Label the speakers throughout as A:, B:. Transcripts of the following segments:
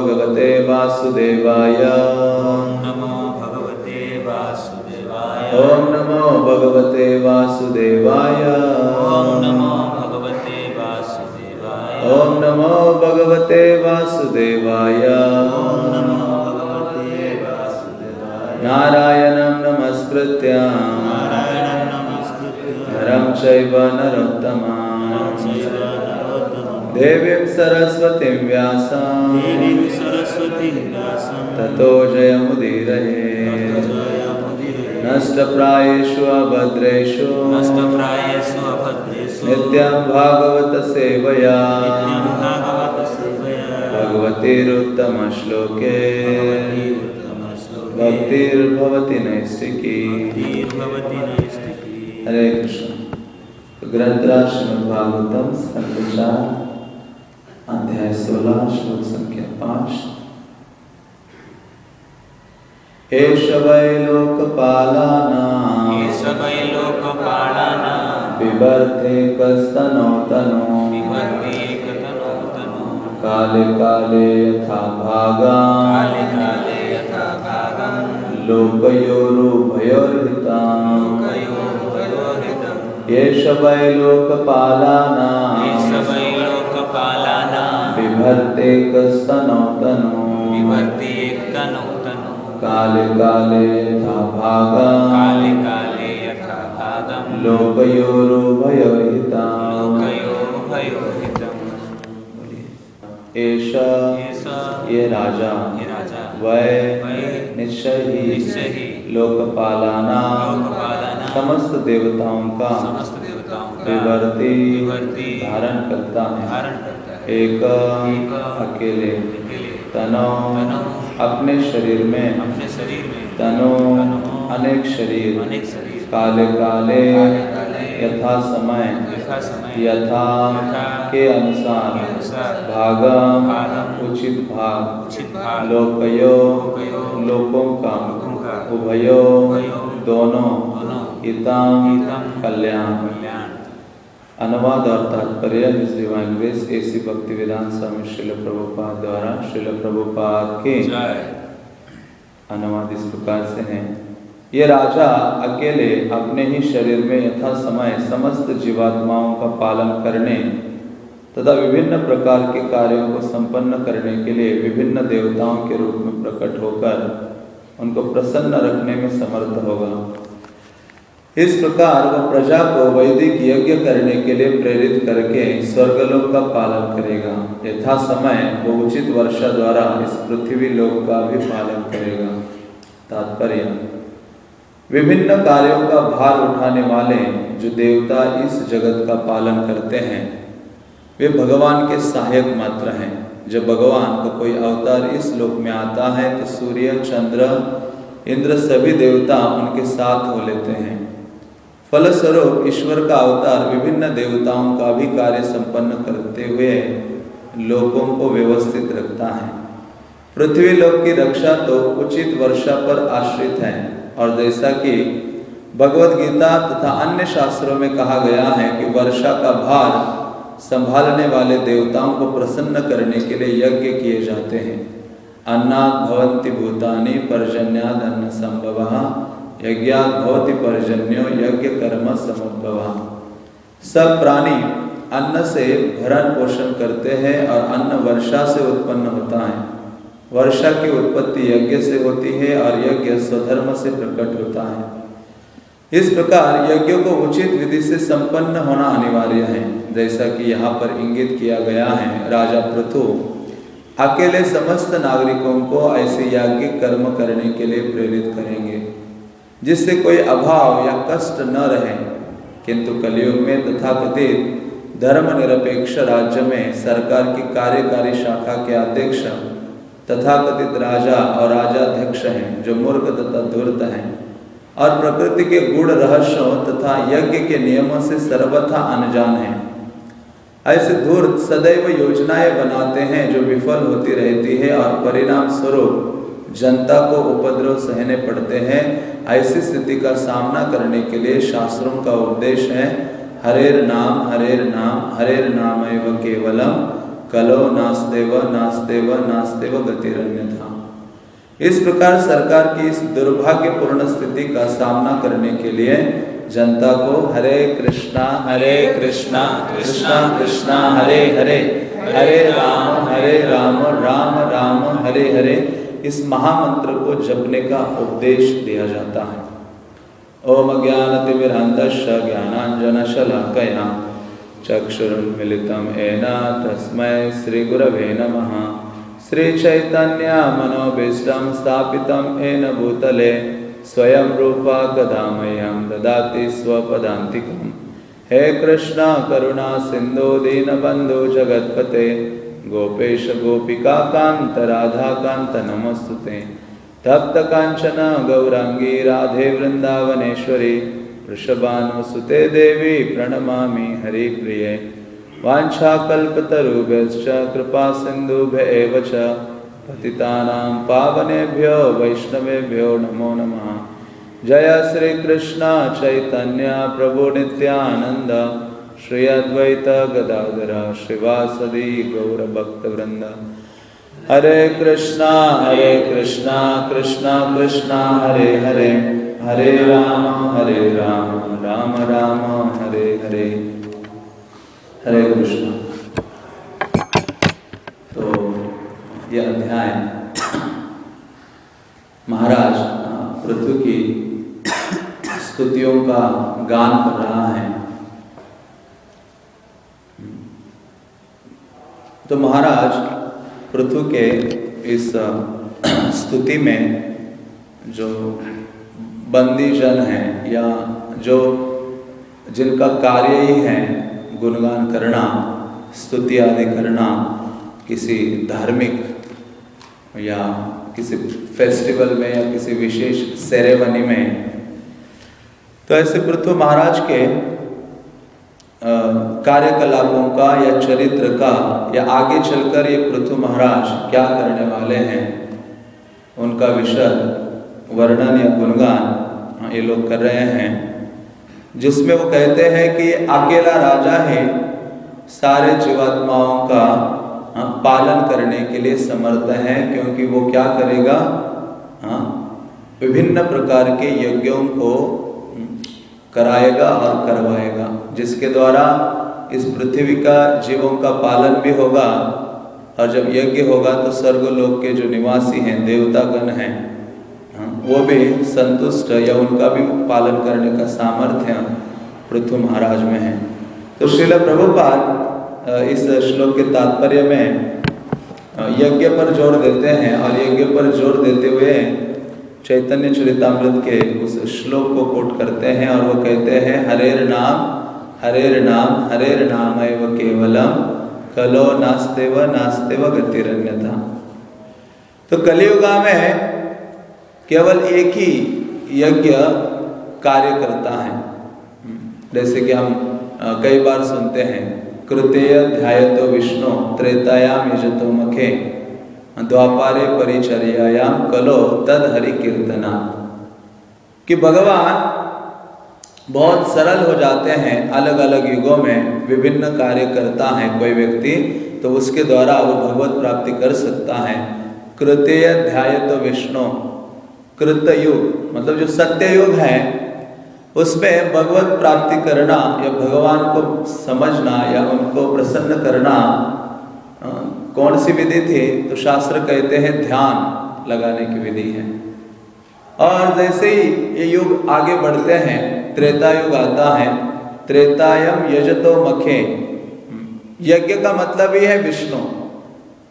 A: भगवते वासुदेवाय।
B: नमो भगवते वासुदेवाय।
A: ॐ नमो भगवते वासुदेवाय।
B: ॐ नमो भगवते वासुदेवाय।
A: ॐ नमो भगवते वासुदेवाय।
B: ॐ नमो भगवते वासुदेवाय।
A: नारायणं नमस्कृत्य।
B: नारायणं नमस्कृत्य।
A: नरं चैव नरोत्तमा
B: चैव नरोत्तमं।
A: देवीं सरस्वतीं व्यासं
B: सरस्वतीं
A: ततो जयमुदीरये। नष्टप्रायेषु अभद्रेषु।
B: नष्टप्रायेषु अभद्रेषु।
A: नित्यं भागवत सेवया।
B: नित्यं भागवतसेवया
A: भगवतीरुत्तमश्लोके। भक्तिर्भवति नैष्टिकी हरे कृष्ण। तो ग्रंथराज श्रीमद् भागवतम स्कंद चार अध्याय सोलह श्लोक संख्या पाँच। एष वै लोकपालानां काले काले यथा भागा
B: काले काले यथा भागं
A: लोकयोरुभयोर्हिता एष वै लोकपालानां बिभर्ते कस्तनोतनो
B: विभक्तिकतनोतनो
A: काले काले यथा भागा
B: काले काले यथा भागं
A: लोकयोरुभयोहिता
B: लोकयोर्भयोहितम्।
A: एष ये राजा।
B: ये राजा।
A: वै निश्चय ही लोकपालाना। समस्त देवताओं का।
B: समस्त देवताओं का।
A: विवर्ती
B: विवर्ती।
A: धारण करता है एक अकेले। तनो अपने शरीर में।
B: अपने शरीर में
A: तनो अनेक शरीर।
B: अनेक शरीर
A: काले काले यथा समय।
B: यथा
A: के अनुसार। भाग
B: उचित भाग।
A: लोकयो लोकों का। उभयो दोनों हितम कल्याण। अनुवाद और तात्पर्य इस डिवाइन ग्रेस एसी भक्ति वेदांत स्वामी श्रील प्रभुपाद द्वारा श्रील प्रभुपाद के अनुवाद इस प्रकार से है। ये राजा अकेले अपने ही शरीर में यथा समय समस्त जीवात्माओं का पालन करने तथा विभिन्न प्रकार के कार्यों को संपन्न करने के लिए विभिन्न देवताओं के रूप में प्रकट होकर उनको प्रसन्न रखने में समर्थ होगा। इस प्रकार वह प्रजा को वैदिक यज्ञ करने के लिए प्रेरित करके स्वर्गलोक का पालन करेगा। यथा समय वो उचित वर्षा द्वारा इस पृथ्वी लोक का भी पालन करेगा। तात्पर्य, विभिन्न कार्यों का भार उठाने वाले जो देवता इस जगत का पालन करते हैं, वे भगवान के सहायक मात्र हैं। जब भगवान का कोई अवतार इस लोक में आता है तो सूर्य, चंद्र, इंद्र सभी देवता उनके साथ हो लेते हैं। फलस्वरूप ईश्वर का अवतार विभिन्न देवताओं का भी कार्य संपन्न करते हुए लोगों को व्यवस्थित रखता है। पृथ्वी लोक की रक्षा तो उचित वर्षा पर आश्रित है, और जैसा कि भगवत गीता तथा अन्य शास्त्रों में कहा गया है कि वर्षा का भार संभालने वाले देवताओं को प्रसन्न करने के लिए यज्ञ किए जाते हैं। अन्ना भवंती भूतानी पर्जन्याद अन्न संभव यज्ञात भवति यज्ञ कर्म समुद्भव सब प्राणी अन्न से भरण पोषण करते हैं और अन्न वर्षा से उत्पन्न होता है। वर्षा की उत्पत्ति यज्ञ से होती है और यज्ञ स्वधर्म से प्रकट होता है। इस प्रकार यज्ञ को उचित विधि से संपन्न होना अनिवार्य है। जैसा कि यहाँ पर इंगित किया गया है, राजा पृथु, अकेले समस्त नागरिकों को ऐसे याज्ञिक कर्म करने के लिए प्रेरित करेंगे। जिससे कोई अभाव या कष्ट न रहे, किंतु कलयुग में तथा तथाकथित धर्मनिरपेक्ष राज्य में सरकार की कार्यकारी शाखा के अध्यक्ष, तथाकथित राजा और राजाध्यक्ष हैं, जो मूर्ख तथा धूर्त हैं, और प्रकृति के गुण रहस्यों तथा यज्ञ के नियमों से सर्वथा अनजान हैं। ऐसे धूर्त सदैव योजनाएँ बनाते हैं, जो विफल होती रहती है और परिणाम स्वरूप जनता को उपद्रव सहने पड़ते हैं। ऐसी स्थिति का सामना करने के लिए शास्त्रों का उपदेश है, हरेर नाम हरेर नाम हरेर नाम एवं केवलम, कलो नास्तेव नास्तेव नास्तेव गतिरण्य था इस प्रकार सरकार की इस दुर्भाग्यपूर्ण स्थिति का सामना करने के लिए जनता को हरे कृष्णा हरे कृष्णा कृष्णा कृष्णा, हरे हरे हरे राम हरे राम राम राम, हरे हरे इस महामंत्र को जपने का उपदेश दिया जाता है। ओम ज्ञान तिमिरंदश ज्ञानांजन शलाकया चक्षुरुन्मिलितं येन तस्मै श्रीगुरवे नमः। श्रीचैतन्यमनोभीष्टं स्थापितं येन भूतले स्वयं रूपा कदा मह्यं ददाति स्वपदान्तिकम्। हे कृष्ण, करुणा, सिन्धु, दीनबन्धु, जगत्पते। गोपेश गोपिका कान्त राधाकान्त, नमस्तुते। तप्त काञ्चन गौराङ्गी, राधे वृन्दावनेश्वरी, वृषभानुसुते देवी, प्रणमामि हरिप्रिये। वाञ्छाकल्पतरुभ्यश्च कृपा सिन्धुभ्य एव च पावनेभ्यो, वैष्णवेभ्यो नमो नमः। जय श्रीकृष्ण, चैतन्य, प्रभु नित्यानन्द। श्री अद्वैत गदाधर श्रीवासदि गौरभक्तवृन्द हरे कृष्णा हरे कृष्णा कृष्णा कृष्णा, हरे हरे। हरे राम हरे राम राम राम, हरे हरे। हरे कृष्ण। तो यह अध्याय। महाराज, पृथ्वी की स्तुतियों का गान कर रहा है। तो महाराज पृथ्वी के इस स्तुति में जो बंदी जन हैं या जो जिनका कार्य ही है गुणगान करना, स्तुति आदि करना, किसी धार्मिक या किसी फेस्टिवल में या किसी विशेष सेरेमनी में तो ऐसे पृथ्वी महाराज के कार्यकलापों का या चरित्र का या आगे चलकर ये पृथ्वी महाराज क्या करने वाले हैं, उनका विषय वर्णन या गुणगान ये लोग कर रहे हैं, जिसमें वो कहते हैं कि अकेला राजा है, सारे जीवात्माओं का पालन करने के लिए समर्थ है, क्योंकि वो क्या करेगा हाँ विभिन्न प्रकार के यज्ञों को कराएगा और करवाएगा। जिसके द्वारा इस पृथ्वी का जीवों का पालन भी होगा और जब यज्ञ होगा तो स्वर्ग स्वर्गलोक के जो निवासी हैं, देवतागण हैं, वो भी संतुष्ट या उनका भी पालन करने का सामर्थ्य पृथ्वी महाराज में है। तो श्रील प्रभुपाद इस श्लोक के तात्पर्य में यज्ञ पर ज़ोर देते हैं और यज्ञ पर ज़ोर देते हुए चैतन्य चरितमृत के उस श्लोक को कोट करते हैं और वो कहते हैं, हरेर नाम हरेर नाम हरेर नाम एव केवलम, कलो नास्ते व नास्ते व गतिरन्यता तो कलियुगा में केवल एक ही यज्ञ कार्य करता है। जैसे कि हम कई बार सुनते हैं, कृतेय ध्याय तो विष्णु त्रेतायाम यजतो मखे द्वापारे परिचर्यायाम कलो तद हरि कीर्तना कि भगवान बहुत सरल हो जाते हैं अलग अलग युगों में विभिन्न कार्य करता है कोई व्यक्ति तो उसके द्वारा वो भगवत प्राप्ति कर सकता है। कृतेय ध्याय तो विष्णु। कृतयुग मतलब जो सत्ययुग है, उसमें भगवत प्राप्ति करना या भगवान को समझना या उनको प्रसन्न करना कौन सी विधि थी? तो शास्त्र कहते हैं ध्यान लगाने की विधि है। और जैसे ही ये युग आगे बढ़ते हैं, त्रेता युग आता है, त्रेतायम यजतो मखे। यज्ञ का मतलब ही है विष्णु।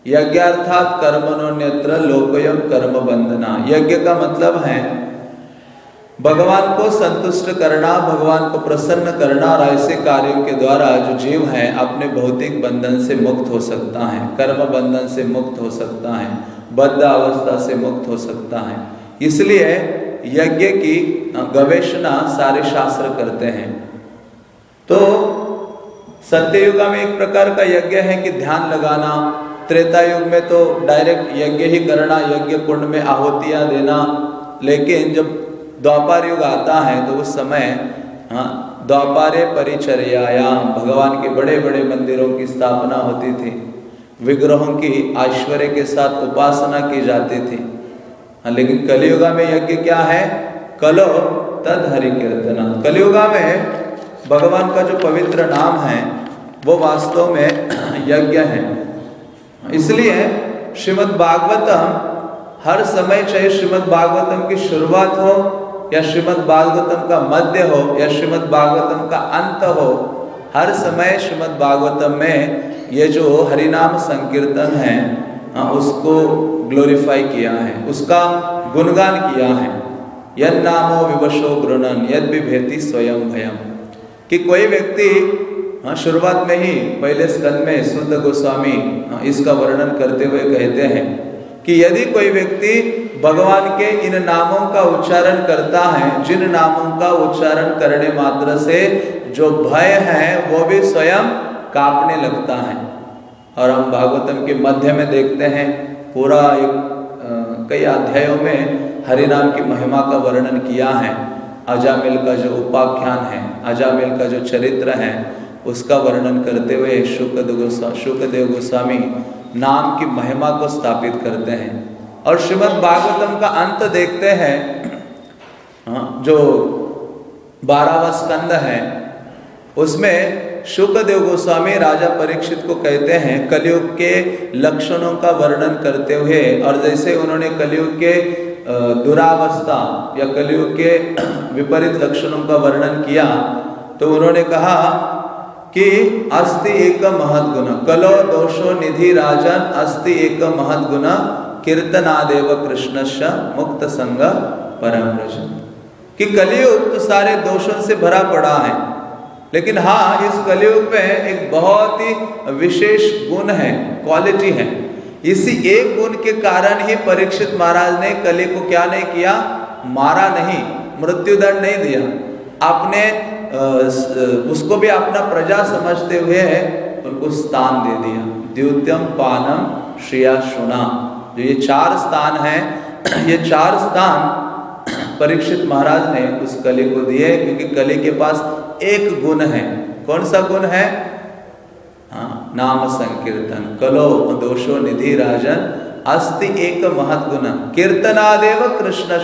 A: यज्ञ अर्थात कर्मणोन्यत्र लोकयम कर्म बंधना। यज्ञ का मतलब है भगवान को संतुष्ट करना, भगवान को प्रसन्न करना और ऐसे कार्यों के द्वारा जो जीव है, अपने भौतिक बंधन से मुक्त हो सकता है, कर्म बंधन से मुक्त हो सकता है, बद्ध अवस्था से मुक्त हो सकता है। इसलिए यज्ञ की गवेषणा सारे शास्त्र करते हैं। तो सत्ययुग में एक प्रकार का यज्ञ है कि ध्यान लगाना त्रेता युग में तो डायरेक्ट यज्ञ ही करना, यज्ञ कुंड में आहुतियाँ देना, लेकिन जब द्वापार युग आता है तो उस समय हाँ द्वापारे परिचर्यायाम भगवान के बड़े बड़े मंदिरों की स्थापना होती थी। विग्रहों की ऐश्वर्य के साथ उपासना की जाती थी। हाँ, लेकिन कलियुगा में यज्ञ क्या है? कलो तद हरि कीर्तना कलियुगा में भगवान का जो पवित्र नाम है वो वास्तव में यज्ञ है। इसलिए श्रीमद् भागवतम हर समय चाहे श्रीमद् भागवतम की शुरुआत हो या श्रीमद् भागवतम का मध्य हो या श्रीमद् भागवतम का अंत हो हर समय श्रीमद् भागवतम में ये जो हरिनाम संकीर्तन है हाँ, उसको ग्लोरीफाई किया है उसका गुणगान किया है। यद नामो विवशो गृणन यद विभेति स्वयं भयम। कि कोई व्यक्ति हाँ शुरुआत में ही पहले स्कंद में शुद्ध गोस्वामी हाँ, इसका वर्णन करते हुए कहते हैं कि यदि कोई व्यक्ति भगवान के इन नामों का उच्चारण करता है, जिन नामों का उच्चारण करने मात्र से जो भय है, वो भी स्वयं कांपने लगता है। और हम भागवतम के मध्य में देखते हैं, पूरा एक कई अध्यायों में हरिनाम की महिमा का वर्णन किया है। अजामिल का जो उपाख्यान है, अजामिल का जो चरित्र है, उसका वर्णन करते हुए शुक्रदेव गोस्वा गोस्वामी नाम की महिमा को स्थापित करते हैं। और श्रीमद् भागवतम का अंत देखते हैं हाँ, जो बारहवा स्कंद है उसमें शुक्रदेव गोस्वामी राजा परीक्षित को कहते हैं कलयुग के लक्षणों का वर्णन करते हुए और जैसे उन्होंने कलयुग के दुरावस्था या कलयुग के विपरीत लक्षणों का वर्णन किया तो उन्होंने कहा कि अस्ति एक महद गुण कलो दोषो निधि राजन अस्ति एक महद गुण कीर्तनादेव कृष्ण मुक्त संग परम कि कलयुग तो सारे दोषों से भरा पड़ा है, लेकिन हाँ इस कलयुग में एक बहुत ही विशेष गुण है क्वालिटी है। इसी एक गुण के कारण ही परीक्षित महाराज ने कली को क्या नहीं किया? मारा नहीं, मृत्युदंड नहीं दिया। आपने उसको भी अपना प्रजा समझते हुए उनको स्थान दे दिया। द्युत्यम पानम श्रिया सुना जो ये चार स्थान हैं, ये चार स्थान परीक्षित महाराज ने उस कली को दिए, क्योंकि कली के पास एक गुण है। कौन सा गुण है? हाँ नाम संकीर्तन, कलो, दोषो, निधि, राजन अस्ति एक महत गुण। कीर्तनादेव कृष्ण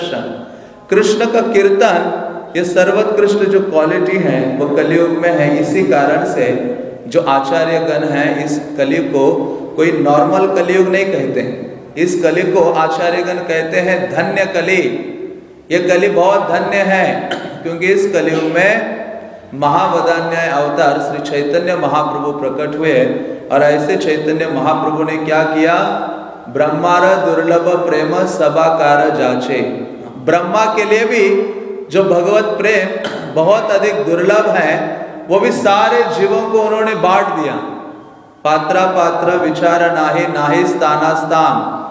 A: कृष्ण का कीर्तन, ये सर्वोत्कृष्ट जो क्वालिटी है, वो कलयुग में है। इसी कारण से जो आचार्य गण है, इस कलयुग को कोई नॉर्मल कलयुग नहीं कहते इस कली को आचार्य गण कहते हैं धन्य कली। ये कली बहुत धन्य है, क्योंकि इस कलयुग में महावदान्याय अवतार श्री चैतन्य महाप्रभु प्रकट हुए और ऐसे चैतन्य महाप्रभु ने क्या किया? ब्रह्मार दुर्लभ प्रेम सभाकार जाचे। ब्रह्मा के लिए भी जो भगवत प्रेम बहुत अधिक दुर्लभ है, वो भी सारे जीवों को उन्होंने बांट दिया। पात्रा पात्र विचार नाहे नाहे स्थाना स्थान।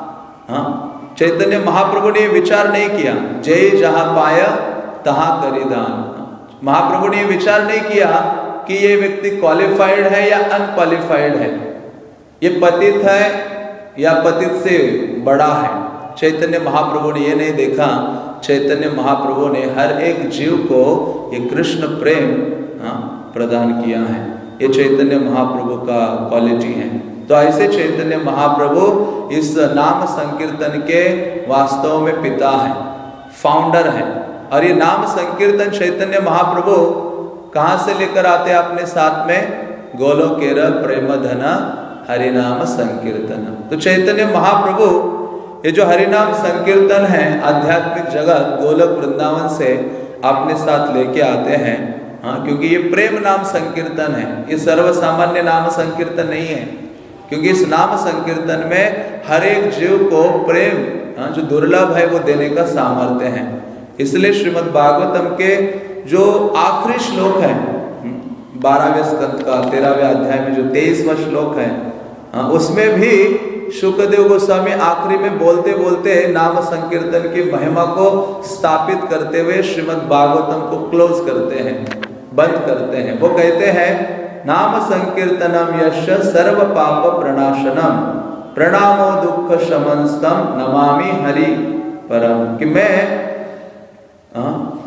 A: हाँ चैतन्य महाप्रभु ने विचार नहीं किया जय जहाँ पाय तहा करी दान। महाप्रभु ने विचार नहीं किया कि ये व्यक्ति क्वालिफाइड है या अनक्वालिफाइड है। ये पतित है या पतित से बड़ा है। चैतन्य महाप्रभु ने ये नहीं देखा। चैतन्य महाप्रभु ने हर एक जीव को ये कृष्ण प्रेम हाँ, प्रदान किया है। ये चैतन्य महाप्रभु का क्वालिटी है। तो ऐसे चैतन्य महाप्रभु इस नाम संकीर्तन के वास्तव में पिता है फाउंडर है। और ये नाम संकीर्तन चैतन्य महाप्रभु कहाँ से लेकर आते हैं अपने साथ में? गोलो केर प्रेम धन हरिनाम संकीर्तन। तो चैतन्य महाप्रभु, ये जो हरिनाम संकीर्तन है, आध्यात्मिक जगत, गोलक वृंदावन से अपने साथ लेके आते हैं हाँ क्योंकि ये प्रेम नाम संकीर्तन है। ये सर्व सामान्य नाम संकीर्तन नहीं है। क्योंकि इस नाम संकीर्तन में हर एक जीव को प्रेम हाँ, जो दुर्लभ है वो देने का सामर्थ्य है। इसलिए श्रीमद् भागवतम के जो आखिरी श्लोक है हम्म, बारहवें स्कंद का तेरहवें अध्याय में जो तेईसवा श्लोक है हाँ, उसमें भी शुक्रदेव गोस्वामी आखिरी में बोलते बोलते नाम संकीर्तन की महिमा को स्थापित करते हुए श्रीमद् भागवतम को क्लोज करते हैं बंद करते हैं। वो कहते हैं नाम संकीर्तनम यश सर्व पाप प्रणाशनम प्रणामो दुख शमनस्तम नमामि हरि परम कि मैं आ,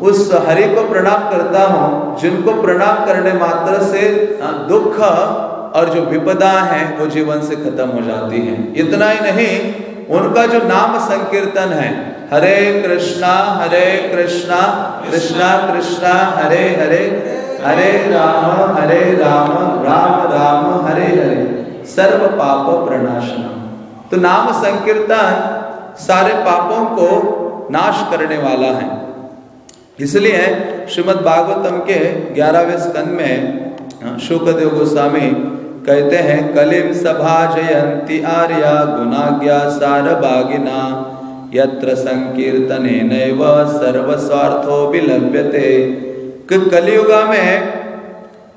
A: उस हरि को प्रणाम करता हूँ जिनको प्रणाम करने मात्र से आ, दुख और जो विपदा है वो जीवन से खत्म हो जाती है। इतना ही नहीं उनका जो नाम संकीर्तन है हरे कृष्णा हरे कृष्णा कृष्णा कृष्णा हरे हरे हरे राम हरे राम राम राम, हरे हरे, सर्व पाप प्रणाशनम। तो नाम संकीर्तन सारे पापों को नाश करने वाला है। इसलिए श्रीमद् भागवतम के ग्यारहवें स्कंद में शुकदेव गोस्वामी कहते हैं कलिम सभा जयंती आर्या गुणाज्ञा सार बागिना यत्र संकीर्तने नैव सर्व स्वार्थो विलभ्यते कलियुगा में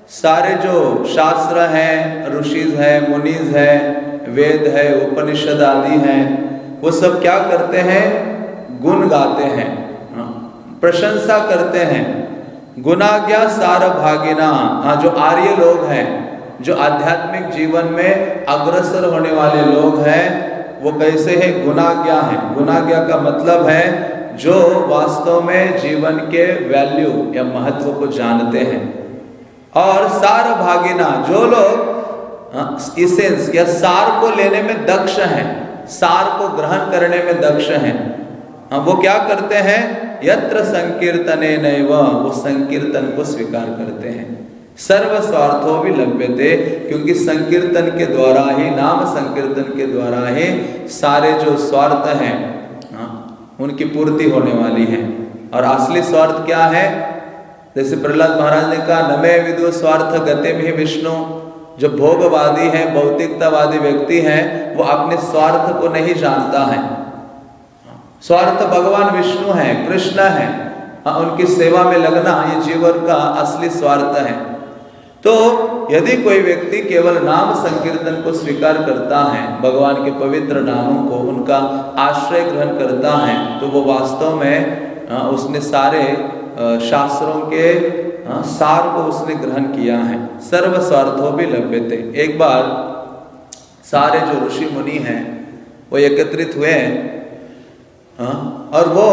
A: सारे जो शास्त्र हैं ऋषिज है मुनिज है वेद है उपनिषद आदि हैं वो सब क्या करते हैं? गुण गाते हाँ, प्रशंसा करते हैं। गुनाज्ञा सार भागिना हाँ जो आर्य लोग हैं जो आध्यात्मिक जीवन में अग्रसर होने वाले लोग हैं वो कैसे हैं? गुनाज्ञा है। गुनाज्ञा का मतलब है जो वास्तव में जीवन के वैल्यू या महत्व को जानते हैं। और सार भागिना जो लोग इसेंस हाँ, या सार को लेने में दक्ष हैं सार को ग्रहण करने में दक्ष हैं हाँ, वो क्या करते हैं? यत्र संकीर्तने नैव वो संकीर्तन को स्वीकार करते हैं। सर्व स्वार्थों भी लभ्यते क्योंकि संकीर्तन के द्वारा ही नाम संकीर्तन के द्वारा ही सारे जो स्वार्थ हाँ, उनकी पूर्ति होने वाली है। और असली स्वार्थ क्या है? जैसे प्रहलाद महाराज ने कहा नमे विदु स्वार्थ गति में विष्णु। जो भोगवादी है भौतिकतावादी व्यक्ति है वो अपने स्वार्थ को नहीं जानता है। स्वार्थ भगवान विष्णु है कृष्ण है। हाँ, उनकी सेवा में लगना ये जीवन का असली स्वार्थ है। तो यदि कोई व्यक्ति केवल नाम संकीर्तन को स्वीकार करता है, भगवान के पवित्र नामों को उनका आश्रय ग्रहण करता है तो वो वास्तव में उसने सारे शास्त्रों के सार को उसने ग्रहण किया है। सर्व स्वार्थों भी लभ्य थे एक बार सारे जो ऋषि मुनि हैं, वो एकत्रित हुए और वो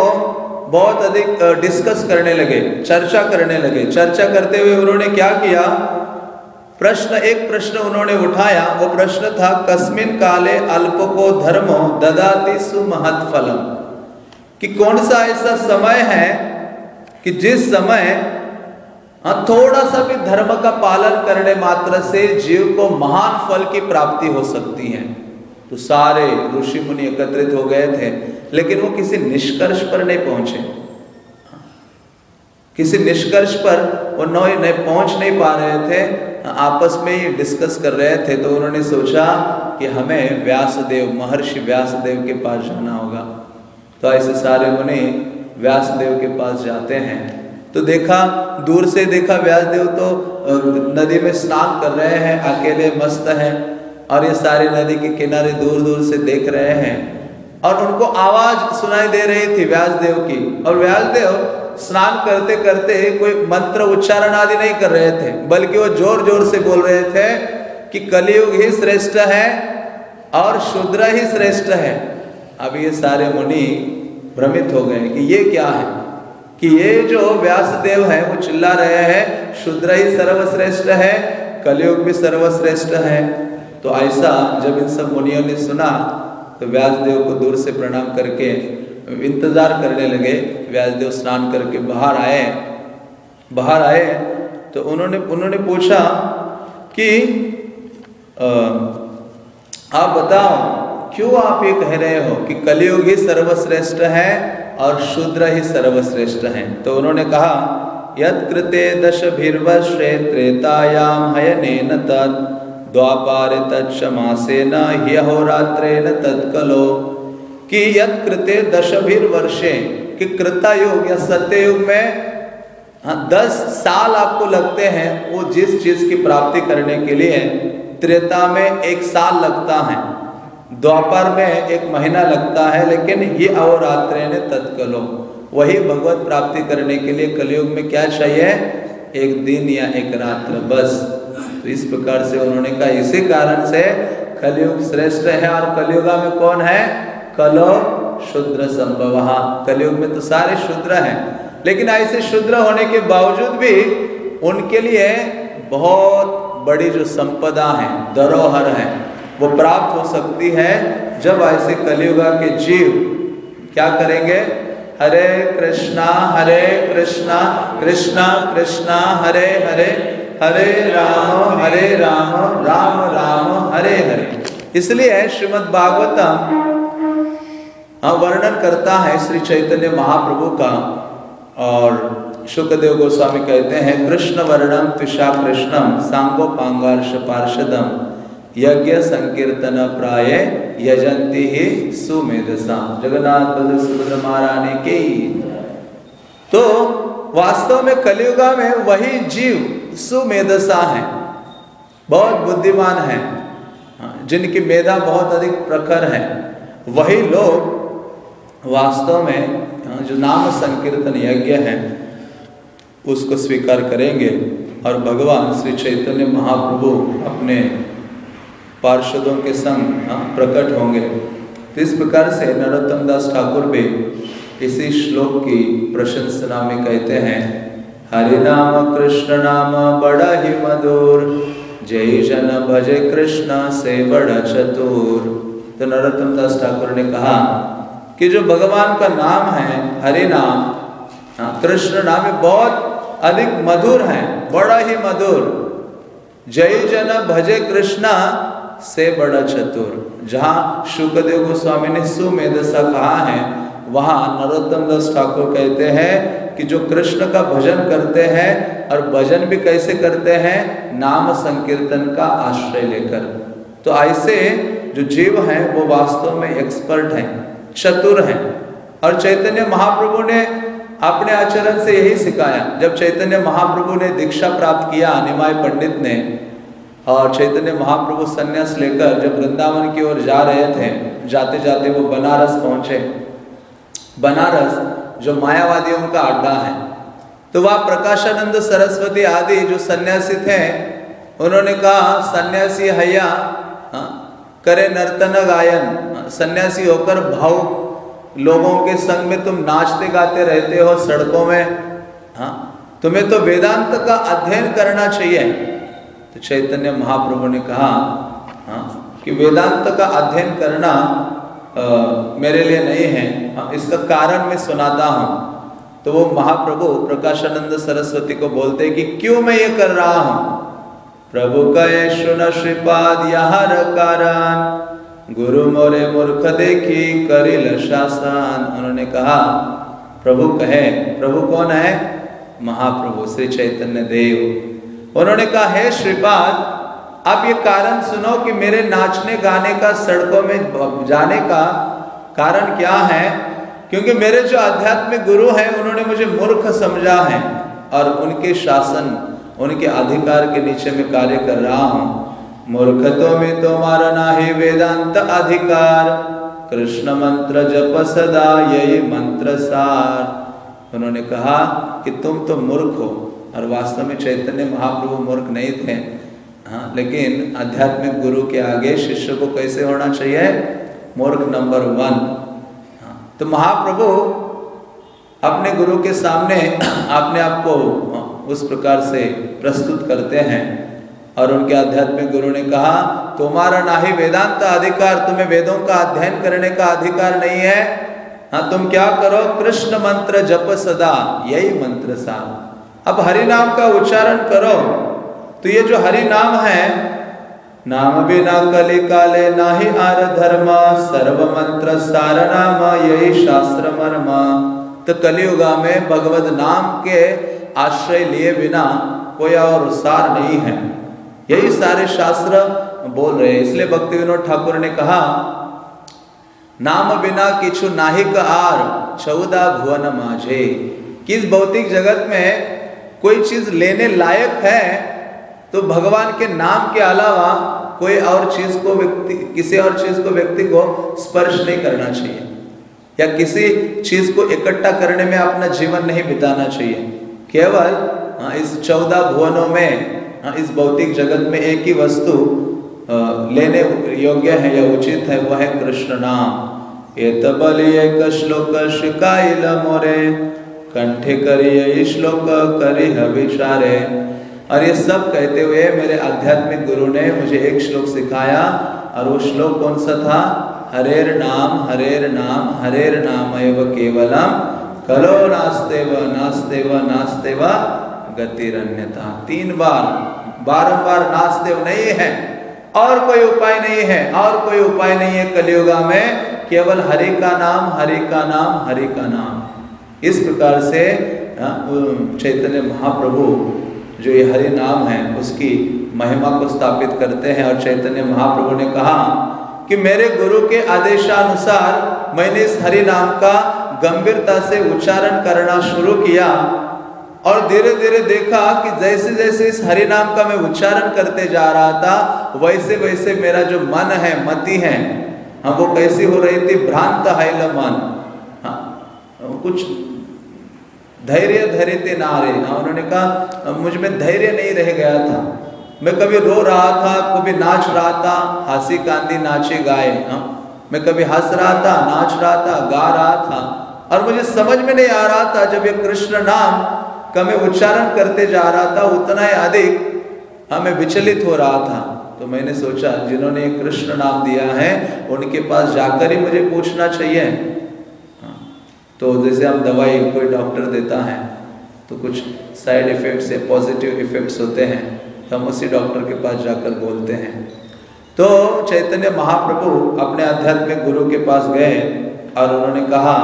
A: बहुत अधिक डिस्कस करने लगे, चर्चा करने लगे। चर्चा करते हुए उन्होंने क्या किया? प्रश्न, एक प्रश्न उन्होंने उठाया, वो प्रश्न था, कस्मिन काले अल्प को धर्मो ददाति सुमहत फलम कि कौन सा ऐसा समय है कि जिस समय हाँ थोड़ा सा भी धर्म का पालन करने मात्र से जीव को महान फल की प्राप्ति हो सकती है। तो सारे ऋषि मुनि एकत्रित हो गए थे, लेकिन वो किसी निष्कर्ष पर नहीं पहुँचे। किसी निष्कर्ष पर वो नहीं, पहुँच नहीं पा रहे थे, आपस में ही डिस्कस कर रहे थे तो उन्होंने सोचा कि हमें व्यासदेव, महर्षि व्यासदेव के पास जाना होगा। तो ऐसे सारे मुनि व्यासदेव के पास जाते हैं। तो देखा, दूर से देखा व्यासदेव तो नदी में स्नान कर रहे हैं, अकेले मस्त हैं, और ये सारी नदी के किनारे दूर दूर से देख रहे हैं। और उनको आवाज़ सुनाई दे रही थी व्यासदेव की, और व्यासदेव स्नान करते करते कोई मंत्र उच्चारण आदि नहीं कर रहे थे, बल्कि वो ज़ोर ज़ोर से बोल रहे थे कि कलयुग ही श्रेष्ठ है और शूद्र ही श्रेष्ठ है। अब ये सारे मुनि भ्रमित हो गए कि ये क्या है? कि ये जो व्यासदेव है, वो चिल्ला रहे हैं, शूद्र ही सर्वश्रेष्ठ है, कलयुग भी सर्वश्रेष्ठ है। तो ऐसा जब इन सब मुनियों ने सुना तो व्यासदेव को दूर से प्रणाम करके इंतज़ार करने लगे व्यासदेव स्नान करके बाहर आए। बाहर आए तो उन्होंने उन्होंने पूछा कि आ, आप बताओ क्यों आप ये कह रहे हो कि कलयुग ही सर्वश्रेष्ठ है और शूद्र ही सर्वश्रेष्ठ है? तो उन्होंने कहा यद कृते दश भीर्वश्रे त्रेतायाम हयनेन तत् द्वापार तत्मासेन ह्यहोरात्रेन तत्कलो कि यद कृते दशभीर वर्षे कि कृतायुग या सत्ययुग में हाँ दस साल आपको लगते हैं, वो जिस चीज़ की प्राप्ति करने के लिए त्रेता में एक साल लगता है, द्वापर में एक महीना लगता है, लेकिन ये अवरात्र ने तत्कलो। वही भगवत प्राप्ति करने के लिए कलयुग में क्या चाहिए? एक दिन या एक रात्र, बस। तो इस प्रकार से उन्होंने कहा, इसी कारण से कलयुग श्रेष्ठ है और कलयुगा में कौन है? कलो शुद्र संभव। कलयुग में तो सारे शुद्र हैं, लेकिन ऐसे शुद्र होने के बावजूद भी उनके लिए बहुत बड़ी जो संपदा है, धरोहर है, वो प्राप्त हो सकती है जब ऐसे कलियुगा के जीव क्या करेंगे? हरे कृष्णा हरे कृष्णा कृष्णा कृष्णा, हरे हरे हरे राम हरे राम राम राम, हरे हरे। इसलिए श्रीमद् भागवतम वर्णन करता है श्री चैतन्य महाप्रभु का। और शुक्रदेव गोस्वामी कहते हैं कृष्ण वर्णम तुषा कृष्णम सांगो पांगार्श पार्षदम यज्ञ संकीर्तन प्राय यजंती ही सुमेधसा। जगन्नाथ बल सुभद्र महारानी के। तो वास्तव में कलियुगा में वही जीव सुमेधसा है बहुत बुद्धिमान है हाँ, जिनकी मेधा बहुत अधिक प्रखर है। वही लोग वास्तव में जो नाम संकीर्तन यज्ञ है, उसको स्वीकार करेंगे और भगवान श्री चैतन्य महाप्रभु अपने पार्षदों के संग प्रकट होंगे। तो इस प्रकार से नरोत्तम दास ठाकुर भी इसी श्लोक की प्रशंसना में कहते हैं, हरि नाम कृष्ण नाम बड़ा ही मधुर, जय जन भजे कृष्ण से बड़ा चतुर। तो नरोत्तम दास ठाकुर ने कहा कि जो भगवान का नाम है हरि नाम हाँ, कृष्ण नाम बहुत अधिक मधुर है बड़ा ही मधुर। जय जन भजे कृष्णा से बड़ा चतुर। जहाँ शुक्रदेव गोस्वामी ने सुमेधसा कहा है वहाँ नरोत्तम दास ठाकुर कहते हैं कि जो कृष्ण का भजन करते हैं और भजन भी कैसे करते हैं नाम संकीर्तन का आश्रय लेकर। तो ऐसे जो जीव हैं वो वास्तव में एक्सपर्ट हैं। चतुर हैं। और चैतन्य महाप्रभु ने अपने आचरण से यही सिखाया जब चैतन्य महाप्रभु ने दीक्षा प्राप्त किया निमाय पंडित ने और चैतन्य महाप्रभु संन्यास लेकर जब वृंदावन की ओर जा रहे थे जाते जाते वो बनारस पहुँचे। बनारस जो मायावादियों का अड्डा है। तो वह प्रकाशानंद सरस्वती आदि जो सन्यासी थे उन्होंने कहा सन्यासी हैया हाँ, करे नर्तन गायन सन्यासी होकर भाव लोगों के संग में तुम नाचते गाते रहते हो सड़कों में हाँ? तुम्हें तो वेदांत का अध्ययन करना चाहिए। तो चैतन्य महाप्रभु ने कहा हाँ कि वेदांत का अध्ययन करना आ, मेरे लिए नहीं है। हाँ, इसका कारण मैं सुनाता हूँ। तो वो महाप्रभु प्रकाशानंद सरस्वती को बोलते कि क्यों मैं ये कर रहा हूँ? प्रभु कहे, सुन श्रीपाद यहाँ कारण। गुरु मोरे मूर्ख देखी, करिल शासन। उन्होंने कहा, प्रभु कहे, प्रभु कौन है? महाप्रभु श्री चैतन्य देव। उन्होंने कहा, है श्रीपाद, आप ये कारण सुनो कि मेरे नाचने गाने का, सड़कों में जाने का कारण क्या है? क्योंकि मेरे जो आध्यात्मिक गुरु हैं, उन्होंने मुझे मूर्ख समझा है और उनके शासन उनके अधिकार के नीचे में कार्य कर रहा हूँ। मूर्खत्व में तुम्हारा ना ही वेदांत अधिकार। कृष्ण मंत्र जप सदा यही मंत्र सार। उन्होंने कहा कि तुम तो मूर्ख हो और वास्तव में चैतन्य महाप्रभु मूर्ख नहीं थे। हाँ लेकिन आध्यात्मिक गुरु के आगे शिष्य को कैसे होना चाहिए? मूर्ख नंबर वन। हाँ, तो महाप्रभु अपने गुरु के सामने अपने आप को उस प्रकार से प्रस्तुत करते हैं। और उनके आध्यात्मिक गुरु ने कहा, तुम्हारा ना ही वेदांत अधिकार, तुम्हें वेदों का अध्ययन करने का अधिकार नहीं है। हाँ तुम क्या करो? कृष्ण मंत्र जप सदा, यही मंत्र सा। अब हरि नाम का उच्चारण करो। तो ये जो हरि नाम है, नाम बिना कली काले, ना ही आर धर्म, सर्व मंत्र सार नाम, यही शास्त्र मर्मा। तो कलियुगा में भगवत नाम के आश्रय लिए बिना कोई और सार नहीं है। यही सारे शास्त्र बोल रहे हैं। इसलिए भक्ति विनोद ठाकुर ने कहा, नाम बिना किछु नाहिक आर चौदह भुवन माझे। किस भौतिक जगत में कोई चीज़ लेने लायक है तो भगवान के नाम के अलावा कोई और चीज़ को व्यक्ति, किसी और चीज़ को व्यक्ति को स्पर्श नहीं करना चाहिए। या किसी चीज़ को इकट्ठा करने में अपना जीवन नहीं बिताना चाहिए। केवल हाँ, इस चौदह भुवनों में हाँ, इस भौतिक जगत में एक ही वस्तु लेने योग्य है या उचित है वह है कृष्ण नाम। ये तबल एक श्लोक शिकाइल मोरे कंठे करिए श्लोक करी विचारे। और ये सब कहते हुए मेरे आध्यात्मिक गुरु ने मुझे एक श्लोक सिखाया और वो श्लोक कौन सा था? हरेर नाम हरेर नाम हरेर नाम एव केवलम। कलो नास्ते व नास्ते व नास्ते व गतिरन्यता। तीन बार, बारंबार नास्ते नहीं है, और कोई उपाय नहीं है, और कोई उपाय नहीं है कलियुगा में, केवल हरि का नाम, हरि का नाम, हरि का नाम। इस प्रकार से चैतन्य महाप्रभु, जो ये हरि नाम है, उसकी महिमा को स्थापित करते हैं, और चैतन्य महाप्रभु ने कहा कि मेरे गुरु के आदेशानुसार मैंने इस हरि नाम का गंभीरता से उच्चारण करना शुरू किया और धीरे धीरे देखा कि जैसे जैसे इस हरि नाम का मैं उच्चारण करते जा रहा था वैसे वैसे मेरा जो मन है, मति है हाँ वो कैसी हो रही थी? भ्रांत है मन। हाँ कुछ धैर्य धैर्य नारे। हाँ उन्होंने कहा, मुझमें धैर्य नहीं रह गया था। मैं कभी रो रहा था, कभी नाच रहा था, हँसी कांदी नाचे गाए। हाँ मैं कभी हंस रहा था, नाच रहा था, गा रहा था। और मुझे समझ में नहीं आ रहा था जब ये कृष्ण नाम का मैं उच्चारण करते जा रहा था उतना ही अधिक हमें विचलित हो रहा था। तो मैंने सोचा जिन्होंने कृष्ण नाम दिया है उनके पास जाकर ही मुझे पूछना चाहिए। हाँ, तो जैसे हम दवाई कोई डॉक्टर देता है तो कुछ साइड इफेक्ट्स या पॉजिटिव इफेक्ट्स होते हैं तो हम उसी डॉक्टर के पास जाकर बोलते हैं। तो चैतन्य महाप्रभु अपने आध्यात्मिक गुरु के पास गए और उन्होंने कहा